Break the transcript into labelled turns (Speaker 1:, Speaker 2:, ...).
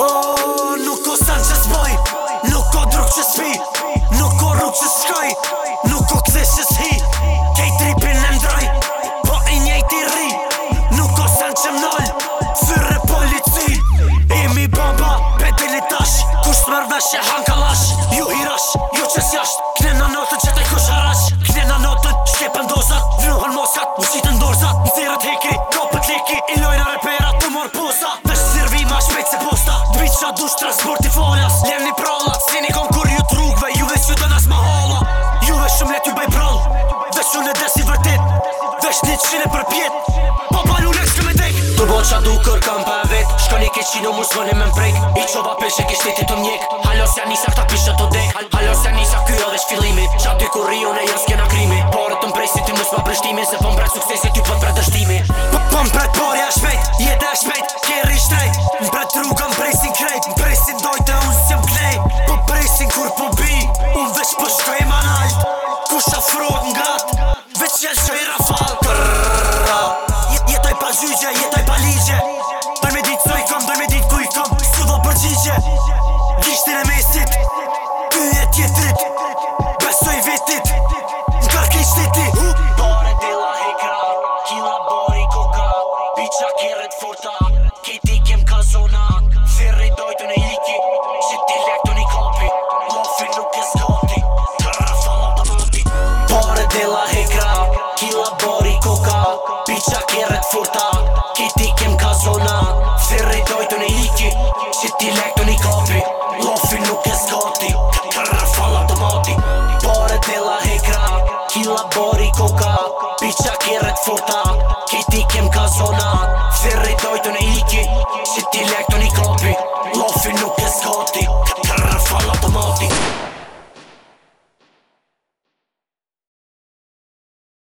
Speaker 1: Po, nuk o sanë që s'boj Nuk o druk që s'pi Nuk o rukë që s'shkoj Nuk o këthe që s'hi Kej tripin e ndroj Po i njejti ri Nuk o sanë që m'noll Fyre polici Imi bomba Petili tash Kusht mërvesh e hankalash Ju hirash Ju që s'jasht Kne në notën që taj kush harash Kne në notën Shkepën dozat Vruhën moskat Vësitën dorzat Në hiki Kopët liki Ilojnë repera sa dush transporti folas Lerni prolla, si një kom kur ju trukve Juve që të nas më holo Juve shumë let ju baj prol Vesh unë e desi vërtit Vesh një qine për pjet Po palu në shkë me dek Të bo qa du kër kam pa vet Shko një ke qino mu shkone me mprek I qoba peshe ke shtetit të mjek Halo se anisa këta pishe të dek Halo se anisa kjo edhe shfilimi Qa ty kur rion e jas kena krimi Por të mpresit ti mu shpa prështimi Se pëm pret suksesit ju pët pret dështimi Pëm po, pret por ja shpejt Jete shpejt, kjeri shtrejt kap ngat Veç që është i rafal Kërra Jetoj pa gjyqe, jetoj pa ligje Bër me ditë soj kom, bër me ditë kuj kom Su do përgjigje Gishtin e mesit Ky e tjetrit Besoj vetit Nga kej shtiti Pare dela hekra Kila bori koka Bicha kjerët furta Kiti kem ka zona Firri dojtën e iki Ti lektu një kopi Lofi nuk e skoti Kërra fall automati Bore tela hekra Kila bori koka Piqa kjerët furta Kiti kem ka zona Thirri dojtu në iki Si ti lektu një kopi Lofi nuk e skoti